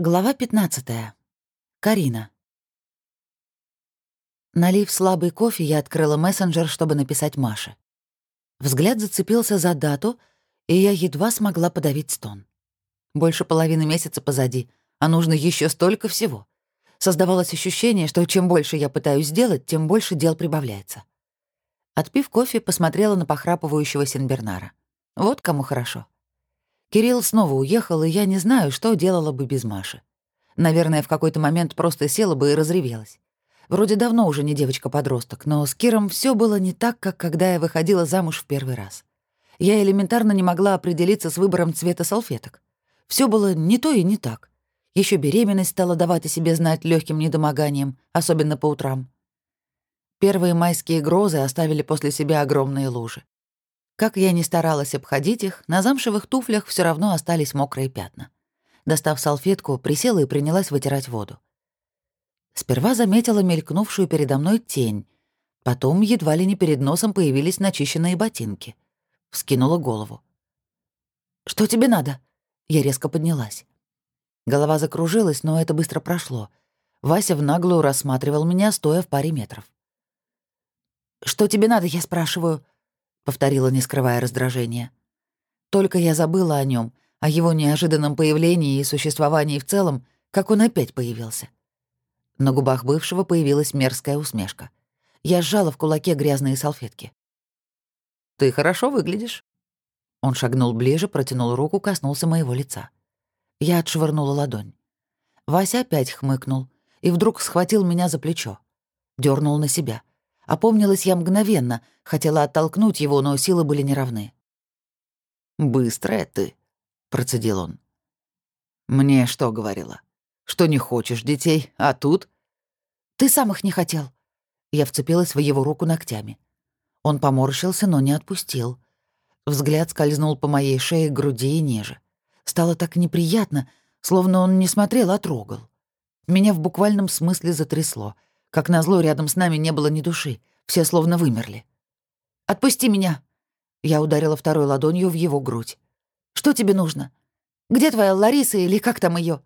Глава 15. Карина. Налив слабый кофе, я открыла мессенджер, чтобы написать Маше. Взгляд зацепился за дату, и я едва смогла подавить стон. Больше половины месяца позади, а нужно еще столько всего. Создавалось ощущение, что чем больше я пытаюсь сделать, тем больше дел прибавляется. Отпив кофе, посмотрела на похрапывающего Синбернара. Вот кому хорошо. Кирилл снова уехал, и я не знаю, что делала бы без Маши. Наверное, в какой-то момент просто села бы и разревелась. Вроде давно уже не девочка-подросток, но с Киром все было не так, как когда я выходила замуж в первый раз. Я элементарно не могла определиться с выбором цвета салфеток. Все было не то и не так. Еще беременность стала давать о себе знать легким недомоганием, особенно по утрам. Первые майские грозы оставили после себя огромные лужи. Как я ни старалась обходить их, на замшевых туфлях все равно остались мокрые пятна. Достав салфетку, присела и принялась вытирать воду. Сперва заметила мелькнувшую передо мной тень. Потом едва ли не перед носом появились начищенные ботинки. Вскинула голову. «Что тебе надо?» Я резко поднялась. Голова закружилась, но это быстро прошло. Вася в наглую рассматривал меня, стоя в паре метров. «Что тебе надо, я спрашиваю?» Повторила, не скрывая раздражения. Только я забыла о нем, о его неожиданном появлении и существовании в целом, как он опять появился. На губах бывшего появилась мерзкая усмешка. Я сжала в кулаке грязные салфетки. «Ты хорошо выглядишь». Он шагнул ближе, протянул руку, коснулся моего лица. Я отшвырнула ладонь. Вася опять хмыкнул и вдруг схватил меня за плечо. дернул на себя. Опомнилась я мгновенно, хотела оттолкнуть его, но силы были неравны. «Быстрая ты», — процедил он. «Мне что говорила? Что не хочешь детей, а тут...» «Ты сам их не хотел». Я вцепилась в его руку ногтями. Он поморщился, но не отпустил. Взгляд скользнул по моей шее, груди и ниже. Стало так неприятно, словно он не смотрел, а трогал. Меня в буквальном смысле затрясло — как назло, рядом с нами не было ни души. Все словно вымерли. «Отпусти меня!» Я ударила второй ладонью в его грудь. «Что тебе нужно? Где твоя Лариса или как там ее?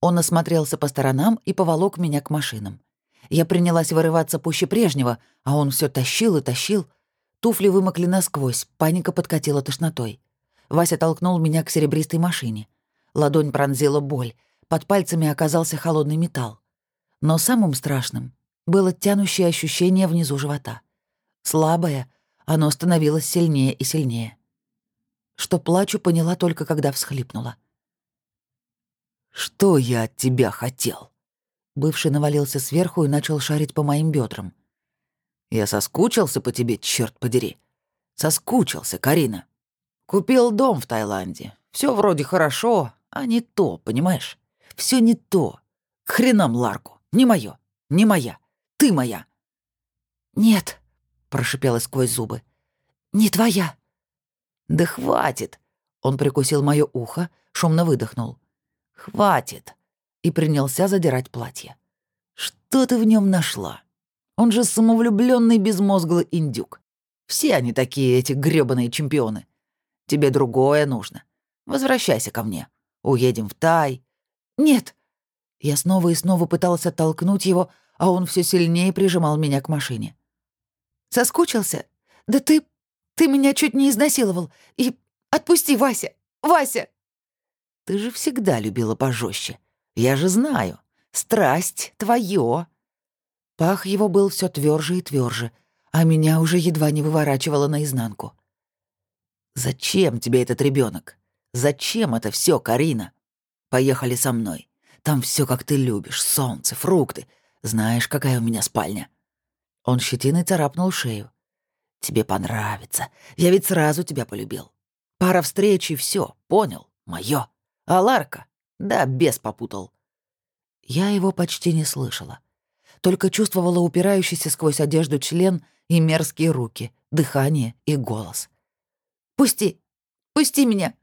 Он осмотрелся по сторонам и поволок меня к машинам. Я принялась вырываться пуще прежнего, а он все тащил и тащил. Туфли вымокли насквозь, паника подкатила тошнотой. Вася толкнул меня к серебристой машине. Ладонь пронзила боль, под пальцами оказался холодный металл. Но самым страшным было тянущее ощущение внизу живота. Слабое, оно становилось сильнее и сильнее. Что плачу, поняла только, когда всхлипнула. «Что я от тебя хотел?» Бывший навалился сверху и начал шарить по моим бедрам. «Я соскучился по тебе, черт подери. Соскучился, Карина. Купил дом в Таиланде. Все вроде хорошо, а не то, понимаешь? Все не то. К хренам Ларку. Не мое, не моя. Ты моя. Нет, прошипела сквозь зубы. Не твоя. Да хватит. Он прикусил мое ухо, шумно выдохнул. Хватит. И принялся задирать платье. Что ты в нем нашла? Он же самовлюбленный безмозглый индюк. Все они такие, эти грёбаные чемпионы. Тебе другое нужно. Возвращайся ко мне. Уедем в Тай. Нет, я снова и снова пытался толкнуть его, а он все сильнее прижимал меня к машине. «Соскучился? Да ты... ты меня чуть не изнасиловал. И... отпусти, Вася! Вася!» «Ты же всегда любила пожестче. Я же знаю. Страсть твое. Пах его был все тверже и тверже, а меня уже едва не выворачивало наизнанку. «Зачем тебе этот ребенок? Зачем это все, Карина? Поехали со мной. Там все как ты любишь, солнце, фрукты. Знаешь, какая у меня спальня?» Он щетиной царапнул шею. «Тебе понравится. Я ведь сразу тебя полюбил. Пара встреч и все, понял, мое. А Ларка? Да, бес попутал». Я его почти не слышала. Только чувствовала упирающийся сквозь одежду член и мерзкие руки, дыхание и голос. «Пусти! Пусти меня!»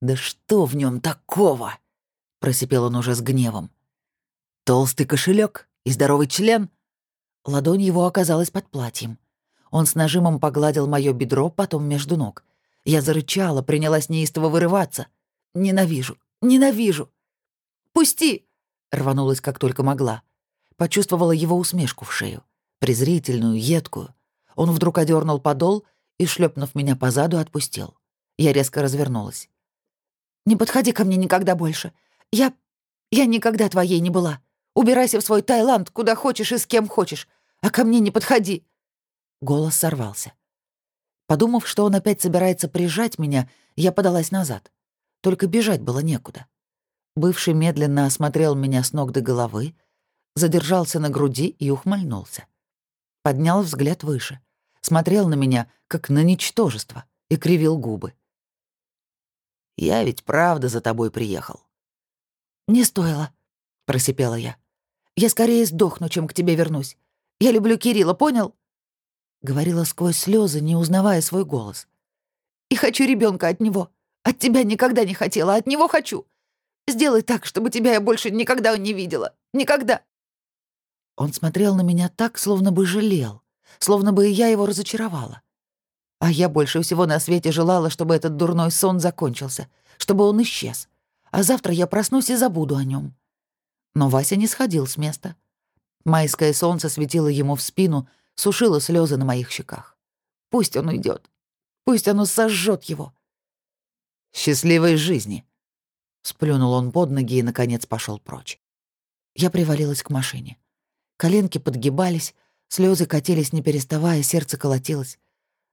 «Да что в нем такого?» — просипел он уже с гневом. «Толстый кошелек и здоровый член?» Ладонь его оказалась под платьем. Он с нажимом погладил моё бедро, потом между ног. Я зарычала, принялась неистово вырываться. «Ненавижу! Ненавижу!» Отпусти!» Рванулась как только могла. Почувствовала его усмешку в шею. Презрительную, едкую. Он вдруг одернул подол и, шлепнув меня по заду, отпустил. Я резко развернулась. «Не подходи ко мне никогда больше. Я... я никогда твоей не была. Убирайся в свой Таиланд, куда хочешь и с кем хочешь. А ко мне не подходи!» Голос сорвался. Подумав, что он опять собирается прижать меня, я подалась назад. Только бежать было некуда. Бывший медленно осмотрел меня с ног до головы, задержался на груди и ухмыльнулся. Поднял взгляд выше, смотрел на меня, как на ничтожество, и кривил губы. «Я ведь правда за тобой приехал». «Не стоило», — просипела я. «Я скорее сдохну, чем к тебе вернусь. Я люблю Кирилла, понял?» Говорила сквозь слезы, не узнавая свой голос. «И хочу ребенка от него. От тебя никогда не хотела, от него хочу. Сделай так, чтобы тебя я больше никогда не видела. Никогда!» Он смотрел на меня так, словно бы жалел, словно бы я его разочаровала. А я больше всего на свете желала, чтобы этот дурной сон закончился, чтобы он исчез. А завтра я проснусь и забуду о нем. Но Вася не сходил с места. Майское солнце светило ему в спину, сушило слезы на моих щеках. Пусть он уйдет, Пусть оно сожжет его. «Счастливой жизни!» Сплюнул он под ноги и, наконец, пошел прочь. Я привалилась к машине. Коленки подгибались, слезы катились не переставая, сердце колотилось.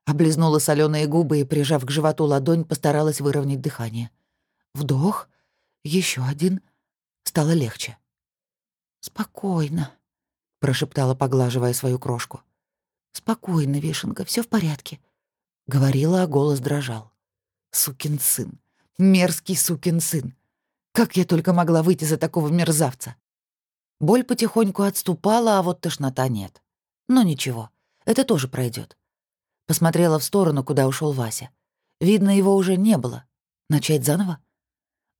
Облизнула соленые губы и, прижав к животу ладонь, постаралась выровнять дыхание. Вдох, еще один. Стало легче. «Спокойно», — прошептала, поглаживая свою крошку. «Спокойно, Вишенка, все в порядке», — говорила, а голос дрожал. «Сукин сын, мерзкий сукин сын. Как я только могла выйти за такого мерзавца?» Боль потихоньку отступала, а вот тошнота нет. Но ничего, это тоже пройдет. Посмотрела в сторону, куда ушел Вася. Видно, его уже не было. Начать заново?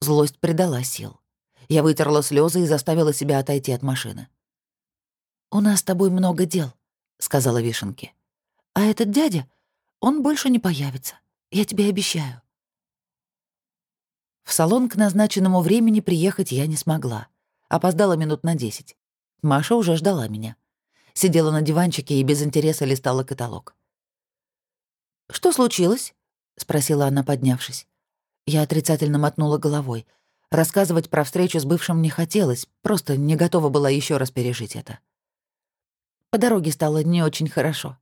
Злость придала сил. Я вытерла слезы и заставила себя отойти от машины. «У нас с тобой много дел», — сказала Вишенке. «А этот дядя, он больше не появится. Я тебе обещаю». В салон к назначенному времени приехать я не смогла. Опоздала минут на десять. Маша уже ждала меня. Сидела на диванчике и без интереса листала каталог. «Что случилось?» — спросила она, поднявшись. Я отрицательно мотнула головой. Рассказывать про встречу с бывшим не хотелось, просто не готова была еще раз пережить это. По дороге стало не очень хорошо.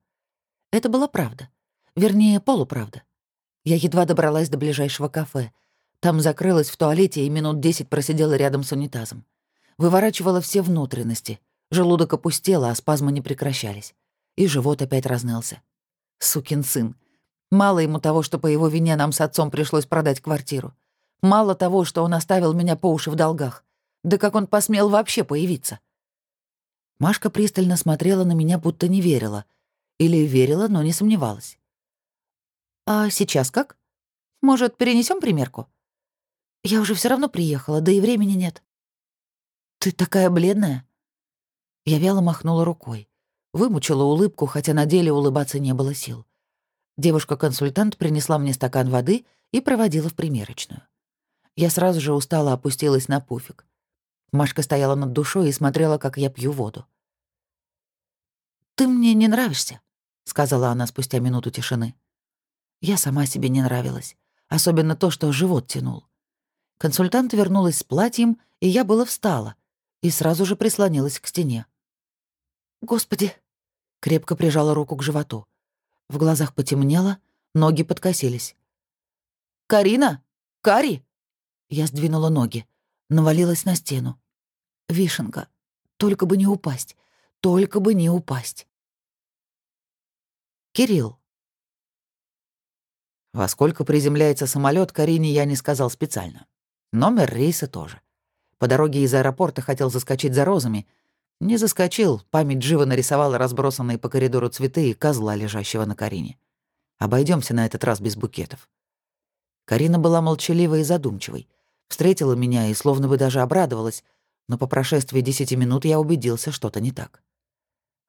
Это была правда. Вернее, полуправда. Я едва добралась до ближайшего кафе. Там закрылась в туалете и минут десять просидела рядом с унитазом. Выворачивала все внутренности. Желудок опустела, а спазмы не прекращались. И живот опять разнылся. Сукин сын. Мало ему того, что по его вине нам с отцом пришлось продать квартиру. Мало того, что он оставил меня по уши в долгах. Да как он посмел вообще появиться? Машка пристально смотрела на меня, будто не верила. Или верила, но не сомневалась. «А сейчас как? Может, перенесем примерку?» «Я уже все равно приехала, да и времени нет». «Ты такая бледная?» Я вяло махнула рукой. Вымучила улыбку, хотя на деле улыбаться не было сил. Девушка-консультант принесла мне стакан воды и проводила в примерочную. Я сразу же устала опустилась на пуфик. Машка стояла над душой и смотрела, как я пью воду. «Ты мне не нравишься», — сказала она спустя минуту тишины. Я сама себе не нравилась, особенно то, что живот тянул. Консультант вернулась с платьем, и я было встала, и сразу же прислонилась к стене. «Господи!» — крепко прижала руку к животу. В глазах потемнело, ноги подкосились. «Карина! Кари!» Я сдвинула ноги, навалилась на стену. «Вишенка! Только бы не упасть! Только бы не упасть!» Кирилл. Во сколько приземляется самолет, Карине я не сказал специально. Номер рейса тоже. По дороге из аэропорта хотел заскочить за розами — не заскочил, память живо нарисовала разбросанные по коридору цветы и козла, лежащего на Карине. Обойдемся на этот раз без букетов. Карина была молчаливой и задумчивой. Встретила меня и словно бы даже обрадовалась, но по прошествии десяти минут я убедился, что-то не так.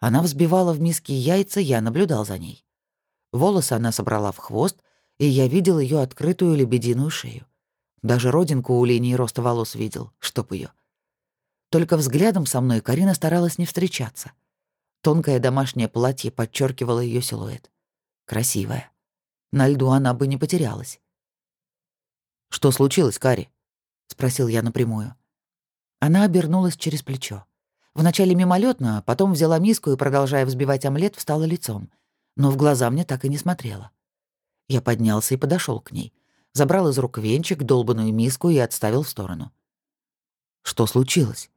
Она взбивала в миске яйца, я наблюдал за ней. Волосы она собрала в хвост, и я видел ее открытую лебединую шею. Даже родинку у линии роста волос видел, чтоб ее. Только взглядом со мной Карина старалась не встречаться. Тонкое домашнее платье подчеркивало ее силуэт. Красивая. На льду она бы не потерялась. «Что случилось, Кари?» — спросил я напрямую. Она обернулась через плечо. Вначале мимолетно, а потом взяла миску и, продолжая взбивать омлет, встала лицом. Но в глаза мне так и не смотрела. Я поднялся и подошел к ней. Забрал из рук венчик, долбанную миску и отставил в сторону. «Что случилось?»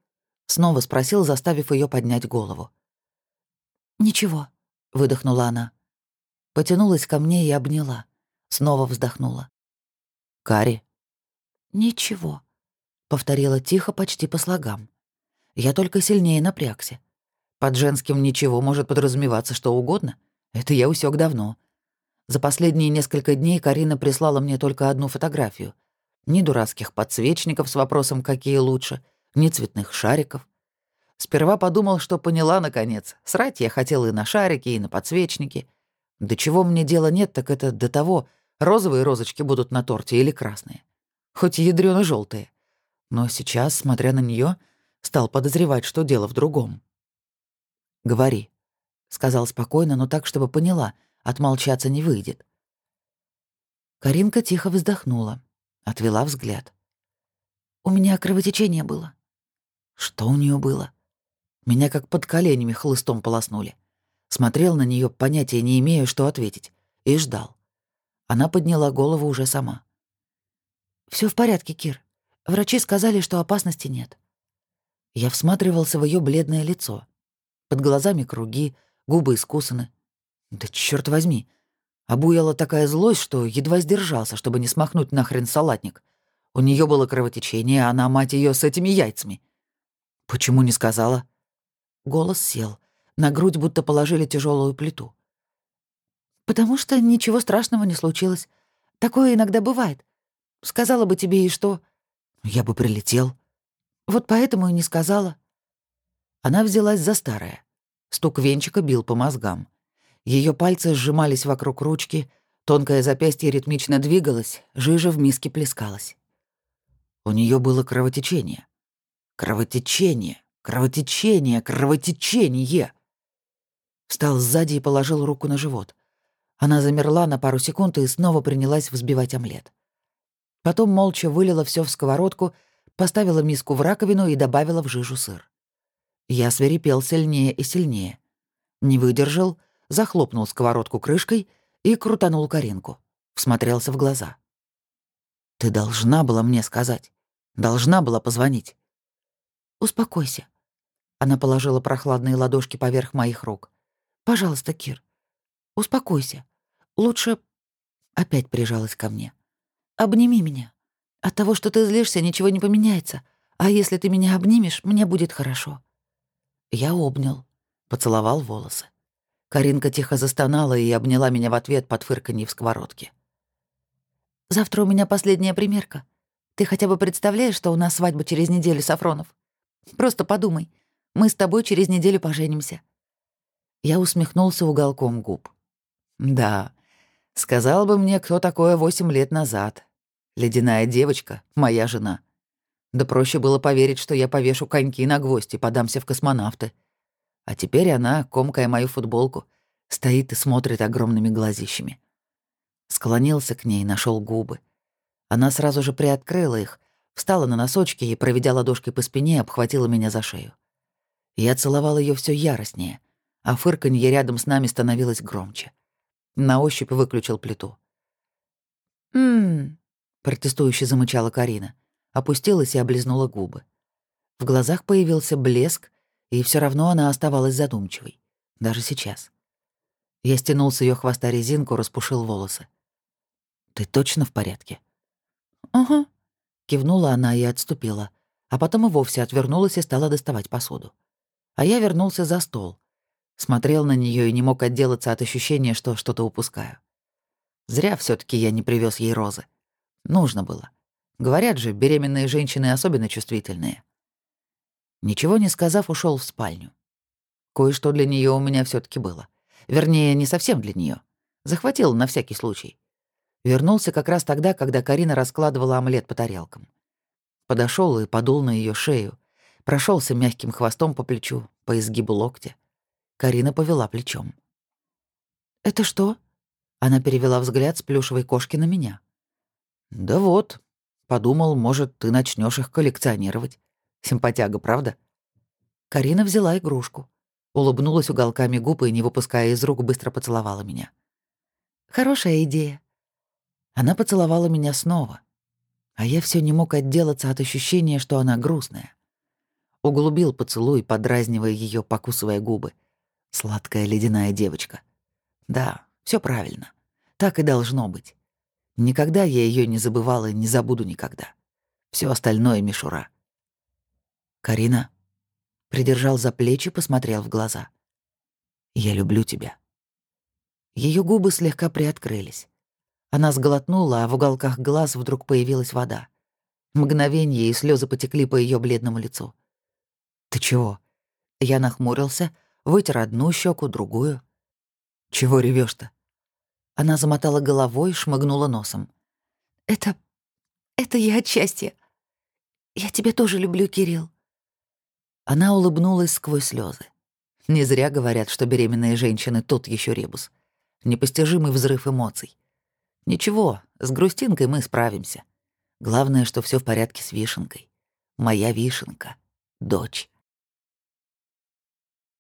Снова спросил, заставив ее поднять голову. «Ничего», — выдохнула она. Потянулась ко мне и обняла. Снова вздохнула. «Кари?» «Ничего», — повторила тихо, почти по слогам. Я только сильнее напрягся. Под женским «ничего» может подразумеваться что угодно. Это я усек давно. За последние несколько дней Карина прислала мне только одну фотографию. Ни дурацких подсвечников с вопросом «какие лучше», ни цветных шариков. Сперва подумал, что поняла, наконец. Срать я хотел и на шарики, и на подсвечники. До чего мне дела нет, так это до того, розовые розочки будут на торте или красные. Хоть ядрёно желтые Но сейчас, смотря на нее, стал подозревать, что дело в другом. «Говори», — сказал спокойно, но так, чтобы поняла, отмолчаться не выйдет. Каринка тихо вздохнула, отвела взгляд. «У меня кровотечение было». «Что у нее было?» Меня как под коленями хлыстом полоснули. Смотрел на нее, понятия не имея, что ответить, и ждал. Она подняла голову уже сама. Все в порядке, Кир. Врачи сказали, что опасности нет». Я всматривался в ее бледное лицо. Под глазами круги, губы искусаны. Да черт возьми. Обуяла такая злость, что едва сдержался, чтобы не смахнуть нахрен салатник. У нее было кровотечение, а она, мать ее, с этими яйцами. Почему не сказала? Голос сел. На грудь будто положили тяжелую плиту. «Потому что ничего страшного не случилось. Такое иногда бывает. Сказала бы тебе и что?» «Я бы прилетел». «Вот поэтому и не сказала». Она взялась за старое. Стук венчика бил по мозгам. Ее пальцы сжимались вокруг ручки, тонкое запястье ритмично двигалось, жижа в миске плескалась. У нее было кровотечение. Кровотечение. Кровотечение, кровотечение. Встал сзади и положил руку на живот. Она замерла на пару секунд и снова принялась взбивать омлет. Потом молча вылила все в сковородку, поставила миску в раковину и добавила в жижу сыр. Я свирепел сильнее и сильнее. Не выдержал, захлопнул сковородку крышкой и крутанул Каринку. Всмотрелся в глаза. «Ты должна была мне сказать. Должна была позвонить». «Успокойся», она положила прохладные ладошки поверх моих рук. «Пожалуйста, Кир, успокойся. Лучше...» Опять прижалась ко мне. «Обними меня. От того, что ты злишься, ничего не поменяется. А если ты меня обнимешь, мне будет хорошо». Я обнял, поцеловал волосы. Каринка тихо застонала и обняла меня в ответ под фырканье в сковородке. «Завтра у меня последняя примерка. Ты хотя бы представляешь, что у нас свадьба через неделю, Сафронов? Просто подумай. Мы с тобой через неделю поженимся». Я усмехнулся уголком губ. «Да, сказал бы мне, кто такое восемь лет назад. Ледяная девочка, моя жена. Да проще было поверить, что я повешу коньки на гвоздь и подамся в космонавты. А теперь она, комкая мою футболку, стоит и смотрит огромными глазищами. Склонился к ней, нашел губы. Она сразу же приоткрыла их, встала на носочки и, проведя ладошкой по спине, обхватила меня за шею. Я целовал ее все яростнее, а фырканье рядом с нами становилось громче. На ощупь выключил плиту. «М-м-м», протестующе замычала Карина, опустилась и облизнула губы. В глазах появился блеск, и все равно она оставалась задумчивой, даже сейчас. Я стянул с ее хвоста резинку, распушил волосы. «Ты точно в порядке?» «Угу», — кивнула она и отступила, а потом и вовсе отвернулась и стала доставать посуду. А я вернулся за стол. Смотрел на нее и не мог отделаться от ощущения, что что-то упускаю. Зря все таки я не привез ей розы. Нужно было. Говорят же, беременные женщины особенно чувствительные. Ничего не сказав, ушел в спальню. Кое-что для нее у меня все таки было. Вернее, не совсем для нее. Захватил на всякий случай. Вернулся как раз тогда, когда Карина раскладывала омлет по тарелкам. Подошел и подул на ее шею, Прошелся мягким хвостом по плечу, по изгибу локтя. Карина повела плечом. «Это что?» Она перевела взгляд с плюшевой кошки на меня. «Да вот. Подумал, может, ты начнешь их коллекционировать. Симпатяга, правда?» Карина взяла игрушку. Улыбнулась уголками губ и, не выпуская из рук, быстро поцеловала меня. «Хорошая идея». Она поцеловала меня снова. А я все не мог отделаться от ощущения, что она грустная. Углубил поцелуй, подразнивая ее, покусывая губы. Сладкая ледяная девочка. Да, все правильно. Так и должно быть. Никогда я ее не забывал и не забуду никогда. Все остальное — мишура. «Карина?» Придержал за плечи, посмотрел в глаза. «Я люблю тебя». Ее губы слегка приоткрылись. Она сглотнула, а в уголках глаз вдруг появилась вода. Мгновение, и слезы потекли по ее бледному лицу. «Ты чего?» Я нахмурился, вытер одну щеку, другую. «Чего ревешь то Она замотала головой, шмыгнула носом. «Это... это я от счастья. Я тебя тоже люблю, Кирилл». Она улыбнулась сквозь слезы. Не зря говорят, что беременные женщины тут еще ребус. Непостижимый взрыв эмоций. Ничего, с грустинкой мы справимся. Главное, что все в порядке с вишенкой. Моя вишенка. Дочь.